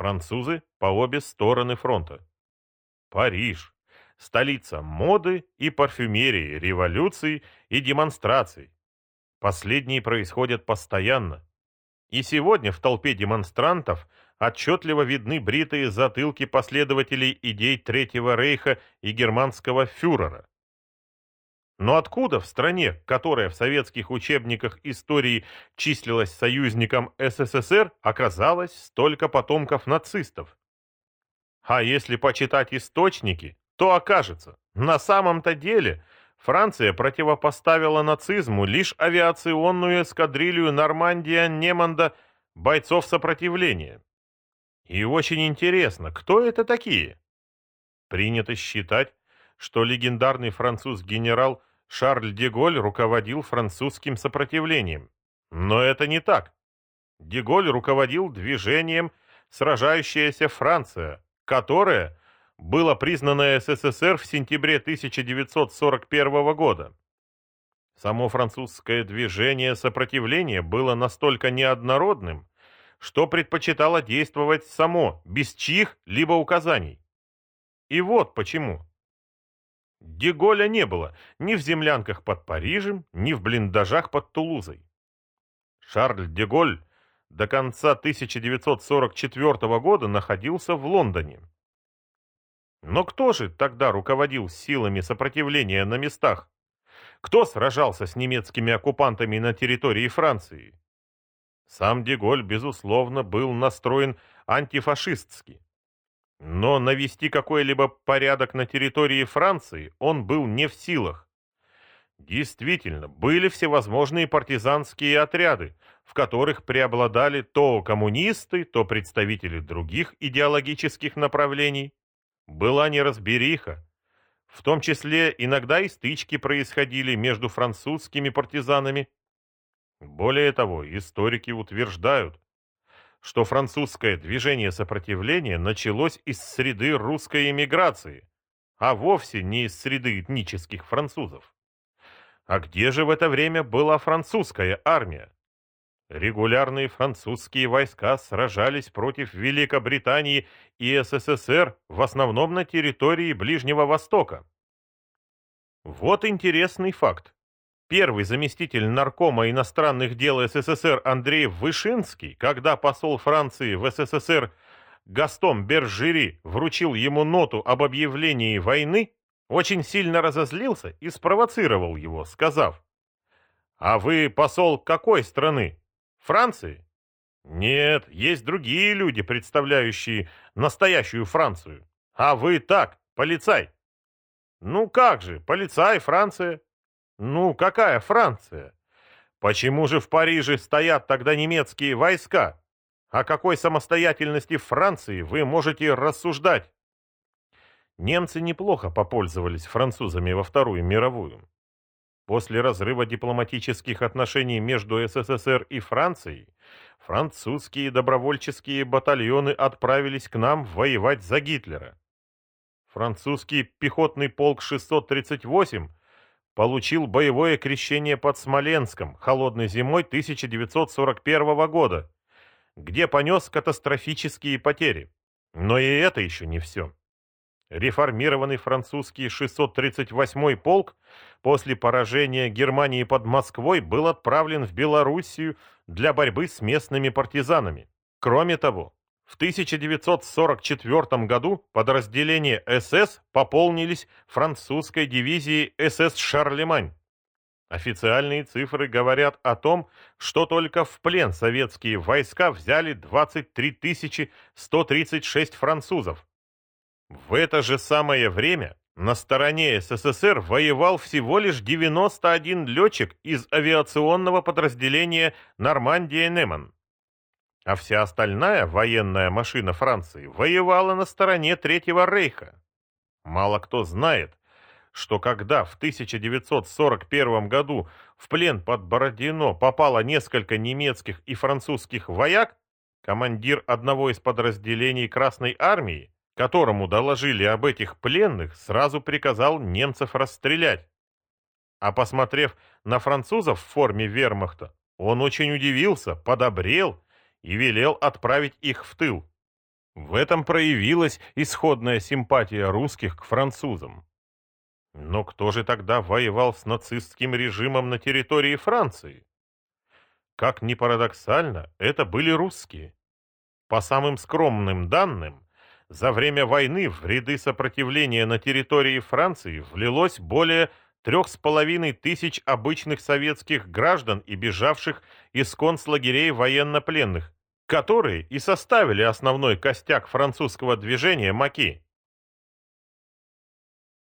Французы по обе стороны фронта. Париж. Столица моды и парфюмерии, революций и демонстраций. Последние происходят постоянно. И сегодня в толпе демонстрантов отчетливо видны бритые затылки последователей идей Третьего Рейха и германского фюрера. Но откуда в стране, которая в советских учебниках истории числилась союзником СССР, оказалось столько потомков нацистов? А если почитать источники, то окажется, на самом-то деле Франция противопоставила нацизму лишь авиационную эскадрилью Нормандия-Неманда бойцов сопротивления. И очень интересно, кто это такие? Принято считать, что легендарный француз-генерал Шарль де Голь руководил французским сопротивлением. Но это не так. Де Голь руководил движением «Сражающаяся Франция», которое было признано СССР в сентябре 1941 года. Само французское движение сопротивления было настолько неоднородным, что предпочитало действовать само, без чьих-либо указаний. И вот почему. Деголя не было ни в землянках под Парижем, ни в блиндажах под Тулузой. Шарль Деголь до конца 1944 года находился в Лондоне. Но кто же тогда руководил силами сопротивления на местах? Кто сражался с немецкими оккупантами на территории Франции? Сам Деголь, безусловно, был настроен антифашистски. Но навести какой-либо порядок на территории Франции он был не в силах. Действительно, были всевозможные партизанские отряды, в которых преобладали то коммунисты, то представители других идеологических направлений. Была неразбериха. В том числе иногда и стычки происходили между французскими партизанами. Более того, историки утверждают, что французское движение сопротивления началось из среды русской эмиграции, а вовсе не из среды этнических французов. А где же в это время была французская армия? Регулярные французские войска сражались против Великобритании и СССР в основном на территории Ближнего Востока. Вот интересный факт. Первый заместитель наркома иностранных дел СССР Андрей Вышинский, когда посол Франции в СССР Гастом Бержери вручил ему ноту об объявлении войны, очень сильно разозлился и спровоцировал его, сказав, «А вы посол какой страны? Франции? Нет, есть другие люди, представляющие настоящую Францию. А вы так, полицай. Ну как же, полицай, Франция. Ну какая Франция? Почему же в Париже стоят тогда немецкие войска? О какой самостоятельности Франции вы можете рассуждать? Немцы неплохо попользовались французами во Вторую мировую. После разрыва дипломатических отношений между СССР и Францией, французские добровольческие батальоны отправились к нам воевать за Гитлера. Французский пехотный полк 638 получил боевое крещение под Смоленском холодной зимой 1941 года, где понес катастрофические потери. Но и это еще не все. Реформированный французский 638-й полк после поражения Германии под Москвой был отправлен в Белоруссию для борьбы с местными партизанами. Кроме того, в 1944 году подразделения СС пополнились французской дивизией СС «Шарлемань». Официальные цифры говорят о том, что только в плен советские войска взяли 23 136 французов, в это же самое время на стороне СССР воевал всего лишь 91 летчик из авиационного подразделения «Нормандия-Неман». А вся остальная военная машина Франции воевала на стороне Третьего Рейха. Мало кто знает, что когда в 1941 году в плен под Бородино попало несколько немецких и французских вояк, командир одного из подразделений Красной Армии которому доложили об этих пленных, сразу приказал немцев расстрелять. А посмотрев на французов в форме вермахта, он очень удивился, подобрел и велел отправить их в тыл. В этом проявилась исходная симпатия русских к французам. Но кто же тогда воевал с нацистским режимом на территории Франции? Как ни парадоксально, это были русские. По самым скромным данным, за время войны в ряды сопротивления на территории Франции влилось более трех с половиной тысяч обычных советских граждан и бежавших из концлагерей военнопленных, которые и составили основной костяк французского движения Маки.